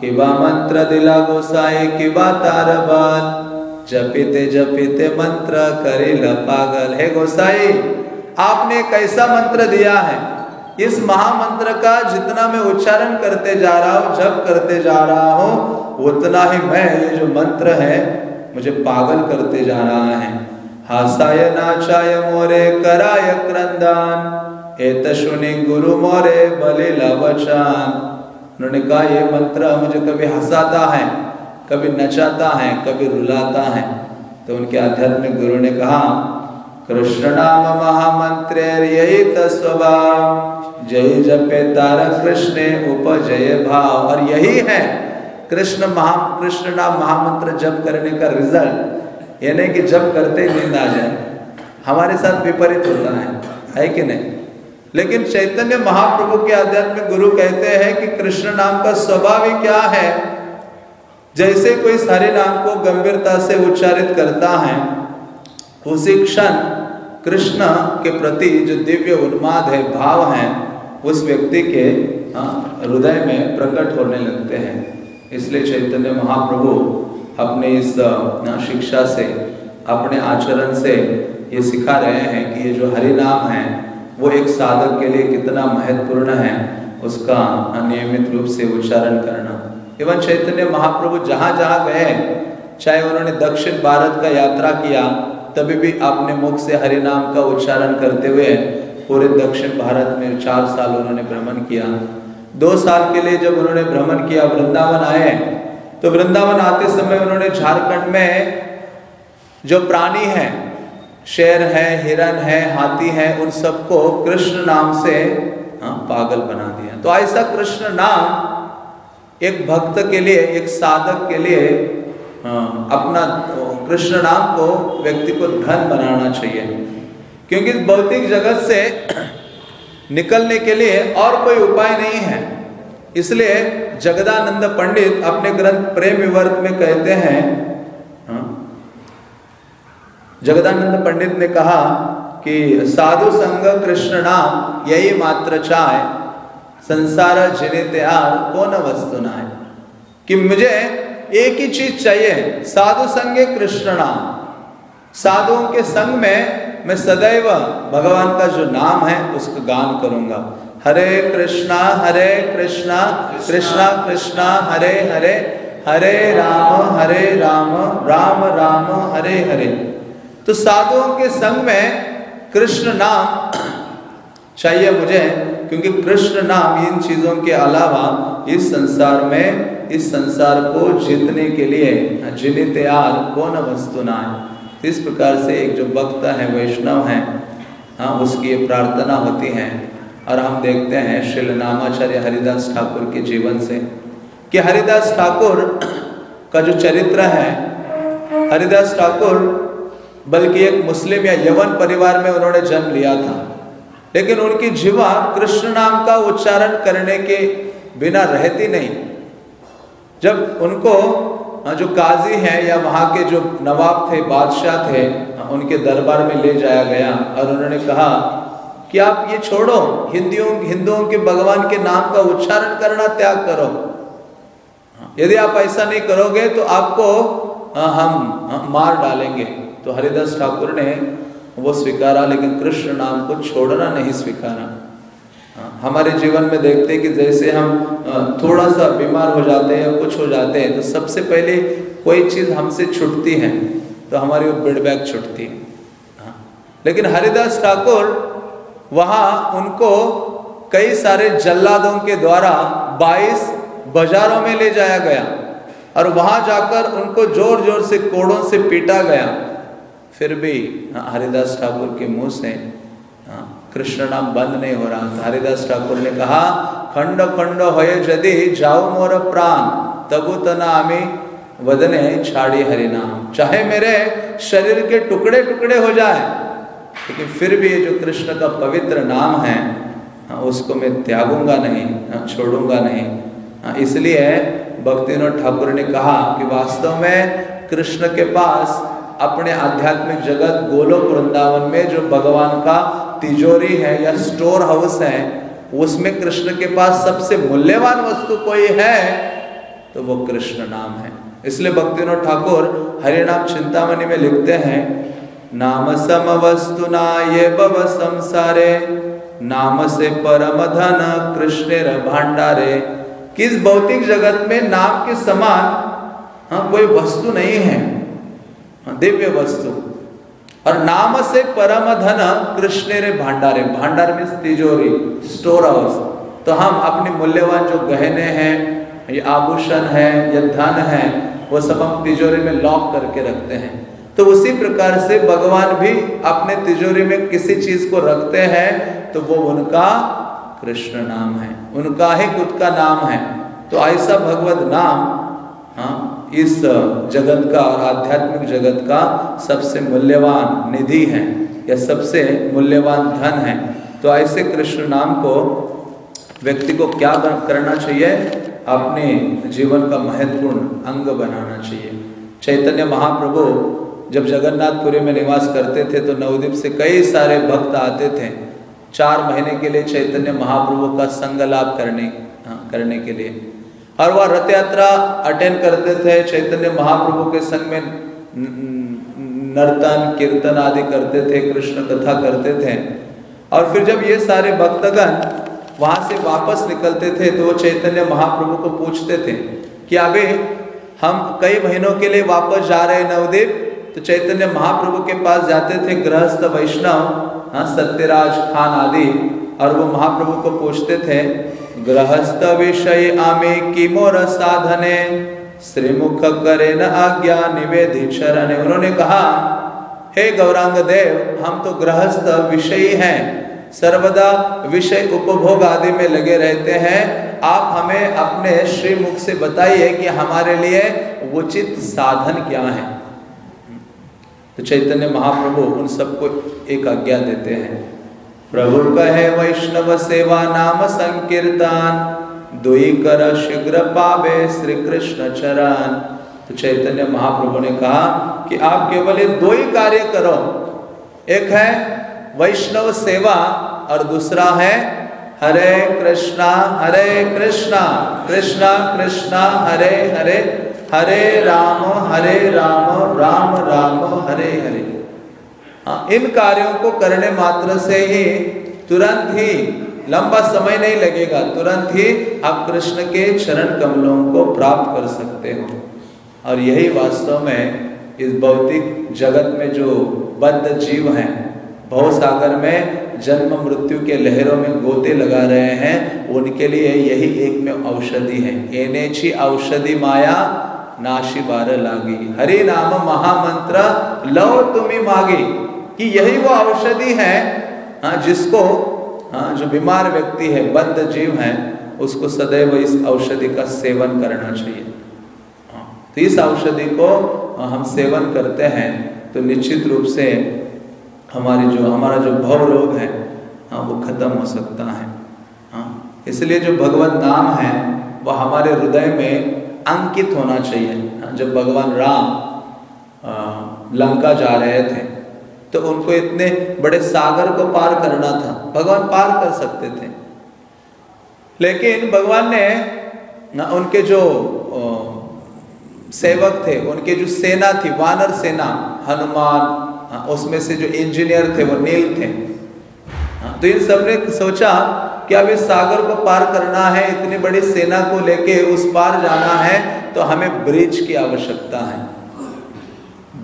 A: किवा मंत्र दिला गोसाई, किवा तारबाद जपिते जपिते मंत्र करिल पागल। हे गोसाई, आपने एक ऐसा मंत्र दिया है? इस महामंत्र का जितना मैं उच्चारण करते जा रहा हूँ जब करते जा रहा हूँ, उतना ही मैं ये जो मंत्र है, मुझे पागल करते जा रहा है। हासाय नाचाय मोरे कराय क्रंदान। एत सुनि गुरु मोरे बलि लवचान उन्होंने कहा, ये मंत्र मुझे कभी हंसाता है, कभी नचाता है, कभी रुलाता है। तो उनके आध्यात्मिक गुरु ने कहा, कृष्ण नाम महामंत्र यही स्वभाव, जय जपे तार कृष्ण उपजय भाव। और यही है कृष्ण महा, कृष्ण नाम महामंत्र जप करने का रिज़ल्ट ये नहीं कि जब करते ही नींद आ जाए। हमारे साथ विपरीत होता है है कि नहीं? लेकिन चैतन्य महाप्रभु के आध्यात्मिक गुरु कहते हैं कि कृष्ण नाम का स्वभाव ही क्या है? जैसे कोई सारे नाम को गंभीरता से उच्चारित करता है उसी क्षण कृष्ण के प्रति जो दिव्य उन्माद है भाव है उस व्यक्ति के हाँ, हृदय में प्रकट होने लगते हैं। इसलिए चैतन्य महाप्रभु अपने इस शिक्षा से अपने आचरण से ये सिखा रहे हैं कि ये जो हरि नाम है वो एक साधक के लिए कितना महत्वपूर्ण है, उसका नियमित रूप से उच्चारण करना। एवं चैतन्य महाप्रभु जहाँ जहाँ गए, चाहे उन्होंने दक्षिण भारत का यात्रा किया, तभी भी अपने मुख से हरि नाम का उच्चारण करते हुए पूरे दक्षिण भारत में चार साल उन्होंने भ्रमण किया। दो साल के लिए जब उन्होंने भ्रमण किया वृंदावन आए तो वृंदावन आते समय उन्होंने झारखंड में जो प्राणी हैं शेर है हिरन है हाथी है उन सबको कृष्ण नाम से हाँ, पागल बना दिया। तो ऐसा कृष्ण नाम एक भक्त के लिए एक साधक के लिए हाँ, अपना कृष्ण नाम को व्यक्ति को धन बनाना चाहिए। क्योंकि भौतिक जगत से निकलने के लिए और कोई उपाय नहीं है। इसलिए जगदानंद पंडित अपने ग्रंथ प्रेम विवर्त में कहते हैं जगदानंद पंडित ने कहा कि साधु संग कृष्ण नाम, यही मात्र चाय। संसार जिने त्यार, कौन वस्तु ना है कि मुझे एक ही चीज़ चाहिए, साधु संग कृष्ण नाम। साधुओं के संग में, मैं सदैव भगवान का जो नाम है, उसका गान करूँगा। हरे कृष्णा हरे कृष्णा कृष्णा कृष्णा, हरे हरे। हरे राम हरे राम राम राम, हरे हरे। तो साधुओं के संग में कृष्ण नाम चाहिए मुझे, क्योंकि कृष्ण नाम इन चीज़ों के अलावा इस संसार में, इस संसार को जीतने के लिए ज़िले तैयार कौन वस्तु ना है। इस प्रकार से एक जो भक्त है, वैष्णव है हाँ उसकी ये प्रार्थना होती है। और हम देखते हैं श्री नामाचार्य हरिदास ठाकुर के जीवन से कि हरिदास ठाकुर का जो चरित्र है, हरिदास ठाकुर बल्कि एक मुस्लिम या यवन परिवार में उन्होंने जन्म लिया था। लेकिन उनकी जीवा कृष्ण नाम का उच्चारण करने के बिना रहती नहीं। जब उनको जो काजी हैं या वहाँ के जो नवाब थे, बादशाह थे उनके दरबार में ले जाया गया और उन्होंने कहा कि आप ये छोड़ो, हिंदियों, हिंदुओं के भगवान के नाम का उच्चारण करना त्याग करो। यदि आप ऐसा नहीं करोगे तो आपको हम मार डालेंगे। तो हरिदास ठाकुर ने वो स्वीकारा, लेकिन कृष्ण नाम को छोड़ना नहीं स्वीकारा। हमारे जीवन में देखते हैं कि जैसे हम थोड़ा सा बीमार हो जाते हैं या कुछ हो जाते हैं तो सबसे पहले कोई चीज़ हमसे छुटती है तो हमारी वो बेड बैग छुटती है। लेकिन हरिदास ठाकुर वहाँ उनको कई सारे जल्लादों के द्वारा 22 बाजारों में ले जाया गया, और वहाँ जाकर उनको ज़ोर ज़ोर से, कोड़ों से पीटा गया। फिर भी हाँ, हरिदास ठाकुर के मुँह से हाँ, कृष्ण नाम बंद नहीं हो रहा। था हरिदास ठाकुर ने कहा खंड खंड हो यदि जाओ मोर प्राण तबु तना आमी वदने छाड़ी हरिनाम चाहे मेरे शरीर के टुकड़े टुकड़े हो जाए लेकिन फिर भी ये जो कृष्ण का पवित्र नाम है हाँ, उसको मैं त्यागूँगा नहीं छोड़ूँगा नहीं। इसलिए भक्तिनाथ ठाकुर ने कहा कि वास्तव में कृष्ण के पास अपने आध्यात्मिक जगत गोलोक वृंदावन में जो भगवान का तिजोरी है या स्टोर हाउस है उसमें कृष्ण के पास सबसे मूल्यवान वस्तु कोई है तो वो कृष्ण नाम है। इसलिए भक्तिनाथ ठाकुर हरिनाम चिंतामणि में लिखते हैं नाम सम वस्तु ना ये बव संसारे नाम से परम धन कृष्ण भांडारे। किस भौतिक जगत में नाम के समान हाँ कोई वस्तु नहीं हाँ, दिव्य वस्तु। और नाम से परम धन कृष्ण रे भांडारे। भांडार में तिजोरी स्टोर हाउस तो हम अपने मूल्यवान जो गहने हैं, ये आभूषण है, या धन है, वो सब हम तिजोरी में लॉक करके रखते हैं। तो उसी प्रकार से भगवान भी अपने तिजोरी में किसी चीज़ को रखते हैं तो वो उनका कृष्ण नाम है। उनका ही खुद का नाम है। तो ऐसा भगवत नाम हाँ इस जगत का और आध्यात्मिक जगत का सबसे मूल्यवान निधि है या सबसे मूल्यवान धन है। तो ऐसे कृष्ण नाम को व्यक्ति को क्या करना चाहिए? अपने जीवन का महत्वपूर्ण अंग बनाना चाहिए। चैतन्य महाप्रभु जब जगन्नाथपुरी में निवास करते थे तो नवदीप से कई सारे भक्त आते थे चार महीने के लिए चैतन्य महाप्रभु का संग लाभ करने हाँ, करने के लिए। और वह रथ यात्रा अटेंड करते थे, चैतन्य महाप्रभु के संग में नर्तन, कीर्तन आदि करते थे, कृष्ण कथा करते थे। और फिर जब ये सारे भक्तगण वहाँ से वापस निकलते थे तो वो चैतन्य महाप्रभु को पूछते थे कि अभी हम कई महीनों के लिए वापस जा रहे नवदीप? तो चैतन्य महाप्रभु के पास जाते थे, गृहस्थ वैष्णव हाँ सत्यराज खान आदि, और वो महाप्रभु को पूछते थे गृहस्थ विषय आमे की मोर साधने? श्रीमुख करे न आज्ञा, निवेदि चरण उन्होंने कहा, हे गौरांग देव हम तो गृहस्थ विषय हैं। सर्वदा विषय उपभोग आदि में लगे रहते हैं। आप हमें अपने श्रीमुख से बताइए कि हमारे लिए उचित साधन क्या है? तो चैतन्य महाप्रभु उन सबको एक आज्ञा देते हैं। प्रभु कहे वैष्णव सेवा नाम संकीर्तन। दुई कर शीघ्र पावे श्री कृष्ण चरण तो चैतन्य महाप्रभु ने कहा कि आप केवल दो ही कार्य करो। एक है वैष्णव सेवा और दूसरा है हरे कृष्णा हरे कृष्णा कृष्णा कृष्णा, हरे हरे हरे राम हरे राम राम राम, हरे हरे। इन कार्यों को करने मात्र से ही तुरंत ही लंबा समय नहीं लगेगा। तुरंत ही आप कृष्ण के चरण कमलों को प्राप्त कर सकते हो। और यही वास्तव में इस भौतिक जगत में जो बद्ध जीव हैं भव सागर में जन्म मृत्यु के लहरों में गोते लगा रहे हैं, उनके लिए यही एक में औषधि है। एने एनेची औषधि माया नाशी बार लागी। हरे नाम महामंत्र, लो तुम्हें मागे। कि यही वो औषधि है हाँ जिसको हाँ जो बीमार व्यक्ति है बद्ध जीव है उसको सदैव इस औषधि का सेवन करना चाहिए। हाँ, तो इस औषधि को हम सेवन करते हैं तो निश्चित रूप से हमारी जो हमारा जो भव रोग है हाँ वो खत्म हो सकता है। हाँ इसलिए जो भगवत नाम है वह हमारे हृदय में अंकित होना चाहिए। हाँ, जब भगवान राम लंका जा रहे थे तो उनको इतने बड़े सागर को पार करना था। भगवान पार कर सकते थे। लेकिन भगवान ने ना उनके जो सेवक थे, उनके जो सेना थी, वानर सेना, हनुमान उसमें से जो इंजीनियर थे, वो नील थे। तो इन सबने सोचा कि अब इस सागर को पार करना है, इतनी बड़ी सेना को लेके उस पार जाना है तो हमें ब्रिज की आवश्यकता है।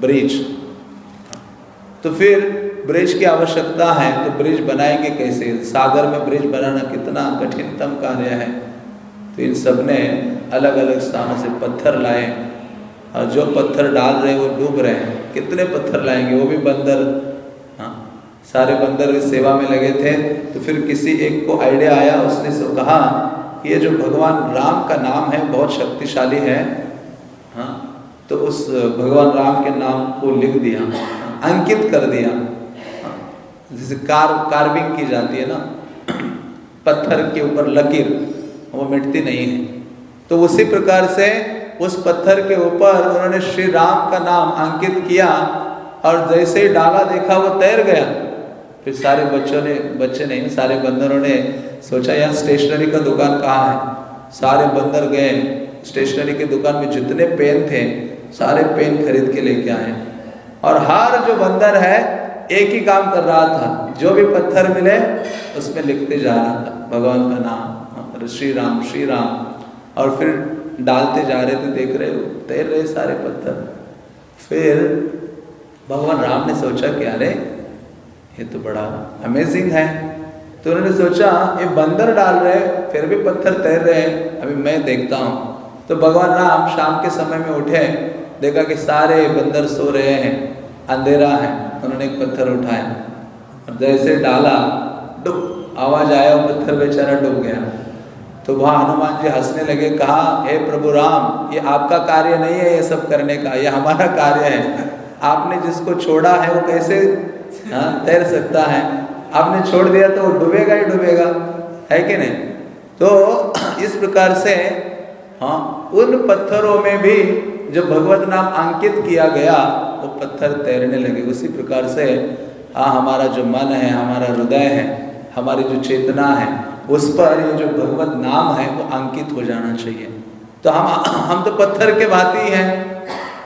A: ब्रिज। तो फिर ब्रिज की आवश्यकता है तो ब्रिज बनाएँगे कैसे? सागर में ब्रिज बनाना कितना कठिनतम कार्य है। तो इन सबने अलग अलग स्थानों से पत्थर लाए, और जो पत्थर डाल रहे वो डूब रहे हैं। कितने पत्थर लाएँगे? वो भी बंदर हाँ सारे बंदर इस सेवा में लगे थे। तो फिर किसी एक को आइडिया आया, उसने सब कहा कि ये जो भगवान राम का नाम है, बहुत शक्तिशाली है हाँ तो उस भगवान राम के नाम को लिख दिया। अंकित कर दिया। जैसे कार, कार्विंग की जाती है ना, पत्थर के ऊपर लकीर, वो मिटती नहीं है। तो उसी प्रकार से उस पत्थर के ऊपर उन्होंने श्री राम का नाम अंकित किया और जैसे ही डाला देखा, वो तैर गया। फिर सारे बच्चों ने, बच्चे नहीं, सारे बंदरों ने सोचा, यहाँ स्टेशनरी का दुकान कहाँ है? सारे बंदर गए स्टेशनरी की दुकान में जितने पेन थे, सारे पेन खरीद के लेके आए। और हर जो बंदर है, एक ही काम कर रहा था। जो भी पत्थर मिले, उसमें लिखते जा रहा था, भगवान का नाम श्री राम श्री राम और फिर डालते जा रहे थे, देख रहे हो, तैर रहे सारे पत्थर। फिर भगवान राम ने सोचा कि अरे, ये तो बड़ा अमेजिंग है। तो उन्होंने सोचा, ये बंदर डाल रहे फिर भी पत्थर तैर रहे अभी मैं देखता हूँ। तो भगवान राम शाम के समय में उठे, देखा कि सारे बंदर सो रहे हैं। अंधेरा है। उन्होंने एक पत्थर उठाया। और जैसे डाला, डुब। आवाज़ आया, वो पत्थर बेचारा डूब गया। तो वहाँ हनुमान जी हंसने लगे, कहा, हे प्रभु राम, ये आपका कार्य नहीं है ये सब करने का, ये हमारा कार्य है। आपने जिसको छोड़ा है, वो कैसे हाँ तैर सकता है? आपने छोड़ दिया तो वो डूबेगा ही डूबेगा, है कि नहीं? तो इस प्रकार से हाँ उन पत्थरों में भी जो भगवत नाम अंकित किया गया वो पत्थर तैरने लगे। उसी प्रकार से हाँ हमारा जो मन है हमारा हृदय है हमारी जो चेतना है उस पर ये जो भगवत नाम है वो अंकित हो जाना चाहिए। तो हम हम तो पत्थर के भांति हैं।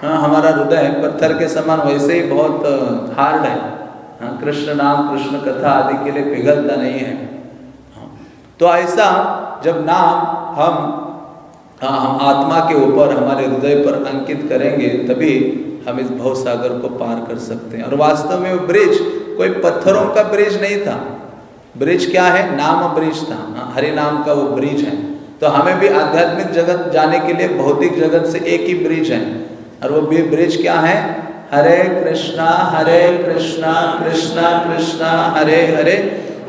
A: हाँ हमारा हृदय पत्थर के समान वैसे ही बहुत हार्ड है। हाँ कृष्ण नाम कृष्ण कथा आदि के लिए पिघलता नहीं है। हाँ, तो ऐसा जब नाम हम हम आत्मा के ऊपर हमारे हृदय पर अंकित करेंगे तभी हम इस भव सागर को पार कर सकते हैं। और वास्तव में वो ब्रिज कोई पत्थरों का ब्रिज नहीं था। ब्रिज क्या है? नाम ब्रिज था। हाँ, हरि नाम का वो ब्रिज है। तो हमें भी आध्यात्मिक जगत जाने के लिए भौतिक जगत से एक ही ब्रिज है। और वो भी ब्रिज क्या है? हरे कृष्णा हरे कृष्णा कृष्णा कृष्णा हरे हरे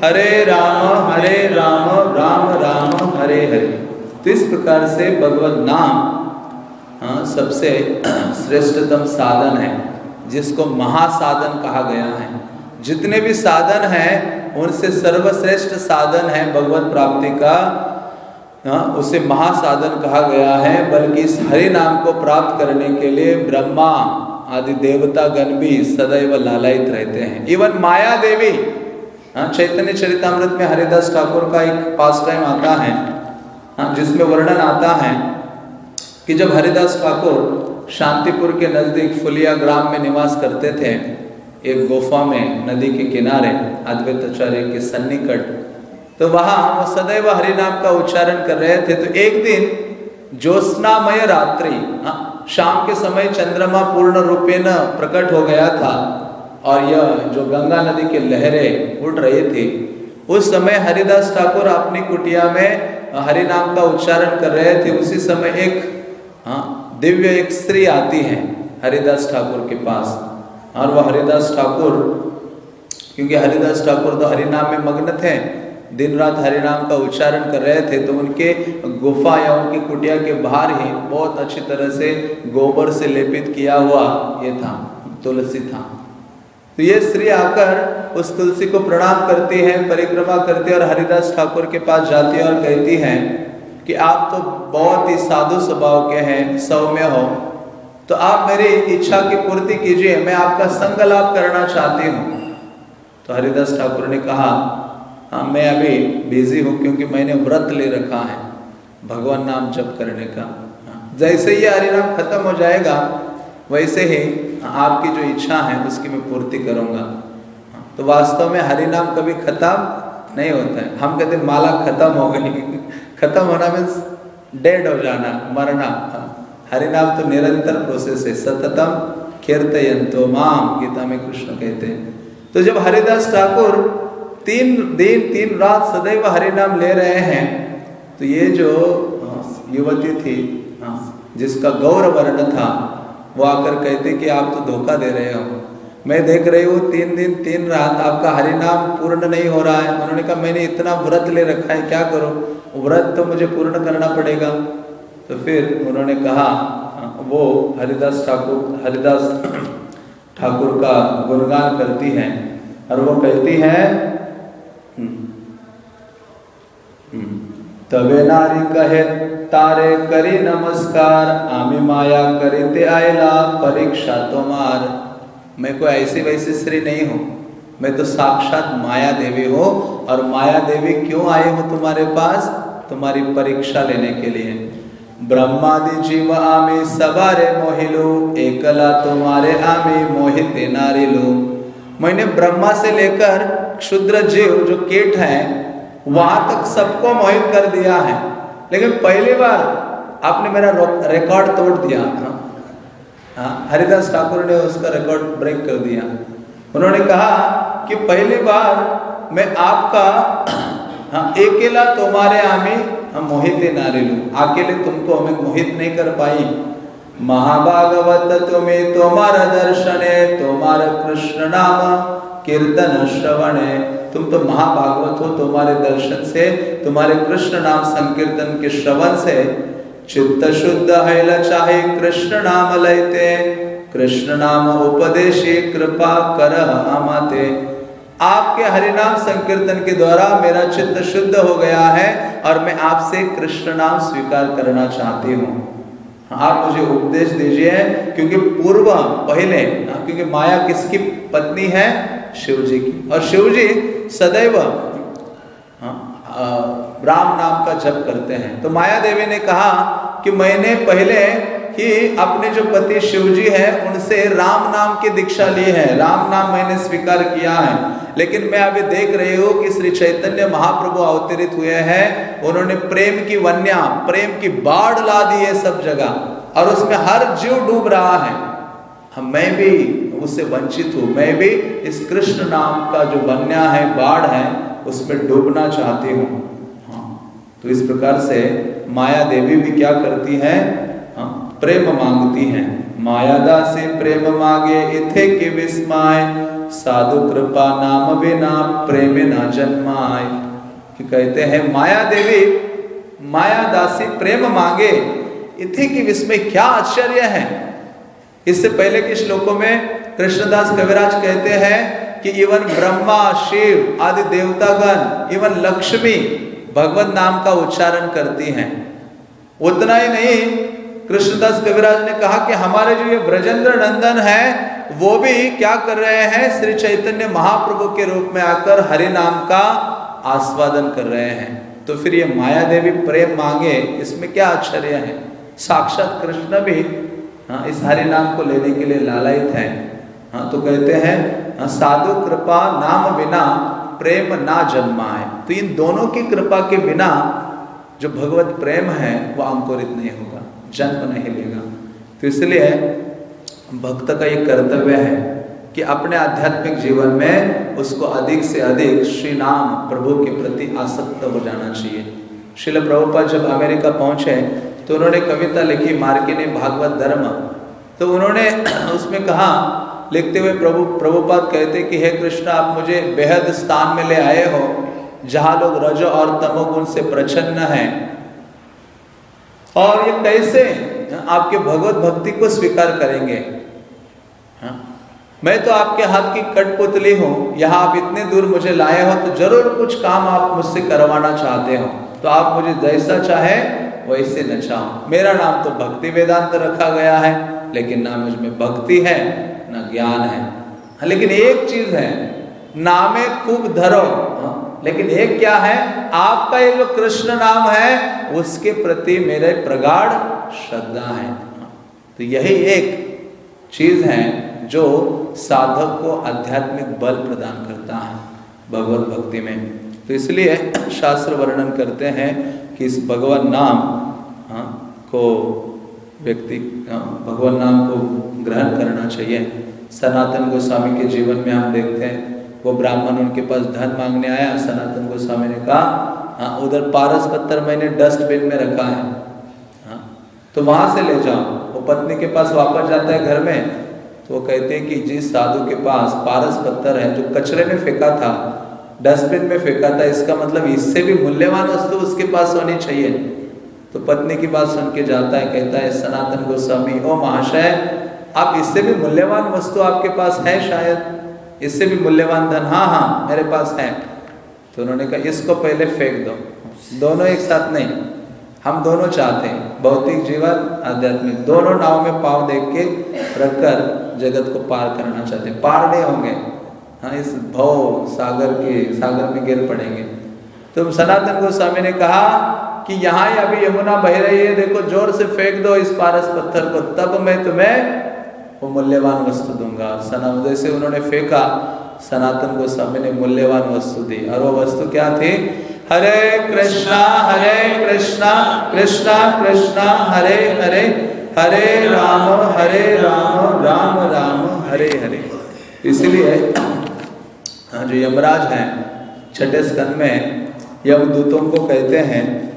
A: हरे राम हरे राम राम राम हरे हरे। तो इस प्रकार से भगवत नाम हाँ, सबसे श्रेष्ठतम साधन है जिसको महासाधन कहा गया है। जितने भी साधन हैं उनसे सर्वश्रेष्ठ साधन है भगवत प्राप्ति का हाँ, उसे महासाधन कहा गया है बल्कि इस हरि नाम को प्राप्त करने के लिए ब्रह्मा आदि देवता गण भी सदैव लालायित रहते हैं। इवन माया देवी हाँ चैतन्य चरितमृत में हरिदास ठाकुर का एक पास टाइम आता है। हाँ जिसमें वर्णन आता है कि जब हरिदास ठाकुर शांतिपुर के नज़दीक फुलिया ग्राम में निवास करते थे एक गुफा में नदी के किनारे अद्वैत आचार्य के सन्निकट तो वहाँ वो सदैव हरि नाम का उच्चारण कर रहे थे। तो एक दिन ज्योत्नामय रात्रि हाँ, शाम के समय चंद्रमा पूर्ण रूपेण प्रकट हो गया था और यह जो गंगा नदी की लहरें उठ रही थी उस समय हरिदास ठाकुर अपनी कुटिया में हरि नाम का उच्चारण कर रहे थे, उसी समय एक हाँ दिव्य एक स्त्री आती है हरिदास ठाकुर के पास। और वह हरिदास ठाकुर, क्योंकि हरिदास ठाकुर तो हरिनाम में मग्न थे, दिन रात हरिनाम का उच्चारण कर रहे थे तो उनके गुफा या उनकी कुटिया के बाहर ही बहुत अच्छी तरह से गोबर से लेपित किया हुआ ये था, तुलसी था। तो ये स्त्री आकर उस तुलसी को प्रणाम करती है, परिक्रमा करती है और हरिदास ठाकुर के पास जाती है और कहती है कि आप तो बहुत ही साधु स्वभाव के हैं, सौम्य हो। तो आप मेरी इच्छा की पूर्ति कीजिए, मैं आपका संग लाभ करना चाहती हूँ। तो हरिदास ठाकुर ने कहा हाँ मैं अभी बिज़ी हूँ क्योंकि मैंने व्रत ले रखा है, भगवान नाम जप करने का। जैसे ही हरिनाम खत्म हो जाएगा वैसे ही आपकी जो इच्छा है उसकी मैं पूर्ति करूँगा। हाँ, तो वास्तव में हरिनाम कभी खत्म नहीं होता है। हम कहते माला खत्म हो गई। खत्म होना मीन्स डेड हो जाना मरना। हाँ, हरिनाम तो निरंतर प्रोसेस है। सततम कीर्तयंतो माम गीता में कृष्ण कहते हैं। तो जब हरिदास ठाकुर तीन दिन तीन रात सदैव हरिनाम ले रहे हैं तो ये जो युवती थी जिसका गौर वर्ण था वो आकर कहते कि आप तो धोखा दे रहे हो। मैं देख रही हूँ, तीन दिन, तीन रात आपका हरिनाम पूर्ण नहीं हो रहा है। उन्होंने कहा, मैंने इतना व्रत ले रखा है, क्या करो? व्रत तो मुझे पूर्ण करना पड़ेगा। तो फिर उन्होंने कहा, वो हरिदास ठाकुर हरिदास ठाकुर का गुणगान करती हैं और वो कहती हैं तबे नारी कहे, तारे करी नमस्कार, आमी माया करीते आयला, परीक्षा तुम्हार. मैं कोई ऐसी वैसी स्त्री नहीं हूँ। मैं तो साक्षात माया देवी हूँ, और माया देवी क्यों आई हूँ तुम्हारे पास? तुम्हारी परीक्षा लेने के लिए। ब्रह्मादि जीव आमी सवारे मोहिलू, एकला तुम्हारे आमी मोहित नारिलू। मैंने ब्रह्मा से लेकर क्षुद्र जीव जो केट है वहाँ तक सबको मोहित कर दिया है। लेकिन पहली बार आपने मेरा रिकॉर्ड तोड़ दिया। हाँ, हाँ हरिदास ठाकुर ने उसका रिकॉर्ड ब्रेक कर दिया। उन्होंने कहा कि पहली बार मैं आपका हाँ अकेला तुम्हारे आमी हम मोहित नारे लू। अकेले तुमको हमें मोहित नहीं कर पाई। महाभागवत तुम्हें तुम्हारा दर्शने तुम्हारा कृष्ण नाम। कीर्तन, श्रवण है। तुम तो महाभागवत हो, तुम्हारे दर्शन से, तुम्हारे कृष्ण नाम संकीर्तन के श्रवण से। चित्त शुद्ध है चाहे कृष्ण नाम लेते कृष्ण नाम उपदेशी, कृपा कर आमाते। आपके हरिनाम संकीर्तन के द्वारा मेरा चित्त शुद्ध हो गया है और मैं आपसे कृष्ण नाम स्वीकार करना चाहती हूँ। आप मुझे उपदेश दीजिए, क्योंकि पूर्व, पहले, क्योंकि माया किसकी पत्नी है? शिव जी की। और शिव जी सदैव राम नाम का जप करते हैं। तो माया देवी ने कहा कि मैंने पहले ही अपने जो पति शिव जी है, उनसे राम नाम की दीक्षा ली है। राम नाम मैंने स्वीकार किया है। लेकिन मैं अभी देख रही हूँ कि श्री चैतन्य महाप्रभु अवतरित हुए हैं। उन्होंने प्रेम की वन्या, प्रेम की बाढ़ ला दी है सब जगह। और उसमें हर जीव डूब रहा है। हम मैं भी उससे वंचित हूँ। मैं भी इस कृष्ण नाम का जो वन्या है, बाढ़ है, उसमें डूबना चाहती हूँ। हाँ तो इस प्रकार से माया देवी भी क्या करती है? हाँ प्रेम मांगती हैं। मायादा से प्रेम मांगे, इथे के विस्माय। साधु कृपा नाम बिना प्रेम ना जन्माय। कि कहते हैं, माया देवी माया दासी प्रेम मांगे, इथे की विस्मय, क्या आश्चर्य है? इससे पहले के श्लोकों में कृष्णदास कविराज कहते हैं कि इवन ब्रह्मा, शिव, आदि देवतागण, इवन लक्ष्मी भगवत नाम का उच्चारण करती हैं। उतना ही नहीं, कृष्णदास कविराज ने कहा कि हमारे जो ये ब्रजेंद्र नंदन है, वो भी क्या कर रहे हैं, श्री चैतन्य महाप्रभु के रूप में आकर हरि नाम का आस्वादन कर रहे हैं। तो फिर ये माया देवी प्रेम मांगे, इसमें क्या आश्चर्य है? साक्षात कृष्ण भी हाँ इस हरि नाम को लेने के लिए लालयित है। हाँ तो कहते हैं हाँ, साधु कृपा नाम बिना प्रेम ना जन्माए। तो इन दोनों की कृपा के बिना जो भगवत प्रेम है वो अंकुरित नहीं होगा जन्म नहीं लेगा। तो इसलिए भक्त का ये कर्तव्य है कि अपने आध्यात्मिक जीवन में उसको अधिक से अधिक श्री नाम प्रभु के प्रति आसक्त हो जाना चाहिए। शिल प्रभुपा जब अमेरिका पहुँचे तो उन्होंने कविता लिखी मार्किनी भागवत धर्म। तो उन्होंने उसमें कहा, लिखते हुए प्रभु, प्रभुपाद कहते कि, हे कृष्ण, आप मुझे बेहद स्थान में ले आए हो, जहाँ लोग रज और तमोगुण से प्रचन्न हैं। और ये कैसे? आपके भगवत भक्ति को स्वीकार करेंगे। हाँ? मैं तो आपके हाथ की कठपुतली हूँ, यहाँ आप इतने दूर मुझे लाए हो तो ज़रूर कुछ काम आप मुझसे करवाना चाहते हो। तो आप मुझे जैसा चाहे वैसे न मेरा नाम तो भक्ति वेदांत रखा गया है लेकिन ना मुझमें भक्ति है ना ज्ञान है। हाँ, लेकिन एक चीज़ है नामे खूब धरो। हाँ, लेकिन एक क्या है आपका ये जो कृष्ण नाम है उसके प्रति मेरे प्रगाढ़ श्रद्धा है तो यही एक चीज़ है जो साधक को आध्यात्मिक बल प्रदान करता है भगवत भक्ति में। तो इसलिए शास्त्र वर्णन करते हैं कि इस भगवान नाम हाँ, को व्यक्ति हाँ, भगवान नाम को ग्रहण करना चाहिए। सनातन गोस्वामी के जीवन में हम देखते हैं वो ब्राह्मण उनके पास धन मांगने आया सनातन गोस्वामी ने कहा हाँ उधर पारस पत्थर मैंने डस्टबिन में रखा है। हाँ तो वहाँ से ले जाओ। वो पत्नी के पास वापस जाता है घर में तो वो कहते हैं कि जिस साधु के पास पारस पत्थर है जो कचरे में फेंका था डस्टबिन में फेंका था, इसका मतलब इससे भी मूल्यवान वस्तु उसके पास होनी चाहिए। तो पत्नी की बात सुन के जाता है, कहता है, सनातन गोस्वामी, ओ महाशय, आप इससे भी मूल्यवान वस्तु आपके पास है शायद? इससे भी मूल्यवान धन? हाँ हाँ मेरे पास है। तो उन्होंने कहा, इसको पहले फेंक दो। दोनों एक साथ नहीं, हम दोनों चाहते हैं। भौतिक जीवन, आध्यात्मिक, दोनों नाव में पाव देख के रखकर जगत को पार करना चाहते पार नहीं होंगे। हाँ इस भव सागर के, सागर में गिर पड़ेंगे। तो सनातन गोस्वामी ने कहा कि यहाँ ही अभी यमुना बह रही है, देखो ज़ोर से फेंक दो इस पारस पत्थर को, तब मैं तुम्हें वो मूल्यवान वस्तु दूँगा। सना, जैसे उन्होंने फेंका, सनातन गोस्वामी ने मूल्यवान वस्तु दी। और वो वस्तु क्या थी? हरे कृष्णा हरे कृष्णा कृष्णा कृष्णा, हरे हरे हरे राम हरे राम राम राम, हरे हरे। इसलिए जो, यमराज हैं छठे स्कंद में यमदूतों को कहते हैं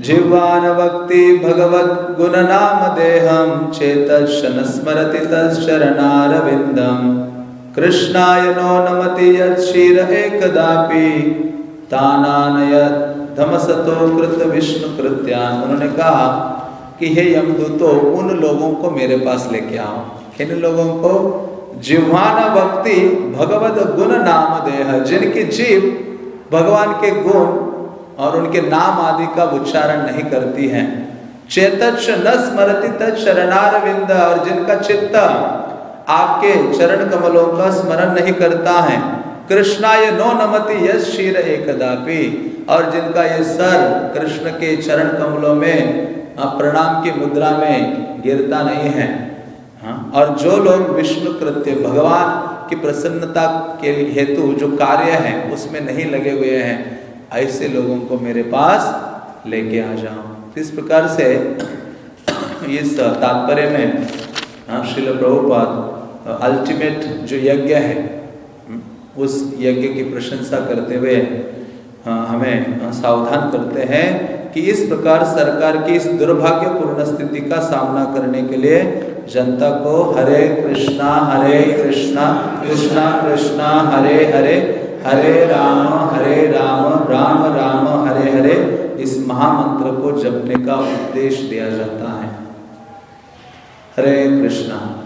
A: जीवान भक्ति भगवत गुण नाम देहम चेत स्मरति तरणरविंदम कृष्णाय नो नमति यीर एकदापि तानानयत धमसतो कृत विष्णु कृत्यान। उन्होंने कहा कि हे यमदूतो, उन लोगों को मेरे पास लेके आओ। किन लोगों को? जिह्वान भक्ति भगवत गुण नाम देह जिनकी जीव भगवान के गुण और उनके नाम आदि का उच्चारण नहीं करती है। चेतच न स्मरति तरणारविंद और जिनका चित्त आपके चरण कमलों का स्मरण नहीं करता है। कृष्णा ये नो नमति यश शीर एकदापि, और जिनका ये सर कृष्ण के चरण कमलों में प्रणाम की मुद्रा में गिरता नहीं हाँ। और जो लोग विष्णु कृत्य, भगवान की प्रसन्नता के हेतु जो कार्य है, उसमें नहीं लगे हुए हैं, ऐसे लोगों को मेरे पास लेके आ जाओ। तो इस प्रकार से इस तात्पर्य में हाँ शिल प्रभुपाद अल्टीमेट जो यज्ञ है उस यज्ञ की प्रशंसा करते हुए हमें सावधान करते हैं। कि इस प्रकार सरकार की इस दुर्भाग्यपूर्ण स्थिति का सामना करने के लिए जनता को हरे कृष्णा हरे कृष्णा कृष्णा कृष्णा, हरे हरे हरे राम हरे राम राम राम, हरे हरे, इस महामंत्र को जपने का उपदेश दिया जाता है। हरे कृष्णा।